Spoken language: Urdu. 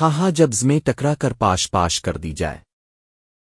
ہاں ہاں جب زمیں ٹکرا کر پاش پاش کر دی جائے۔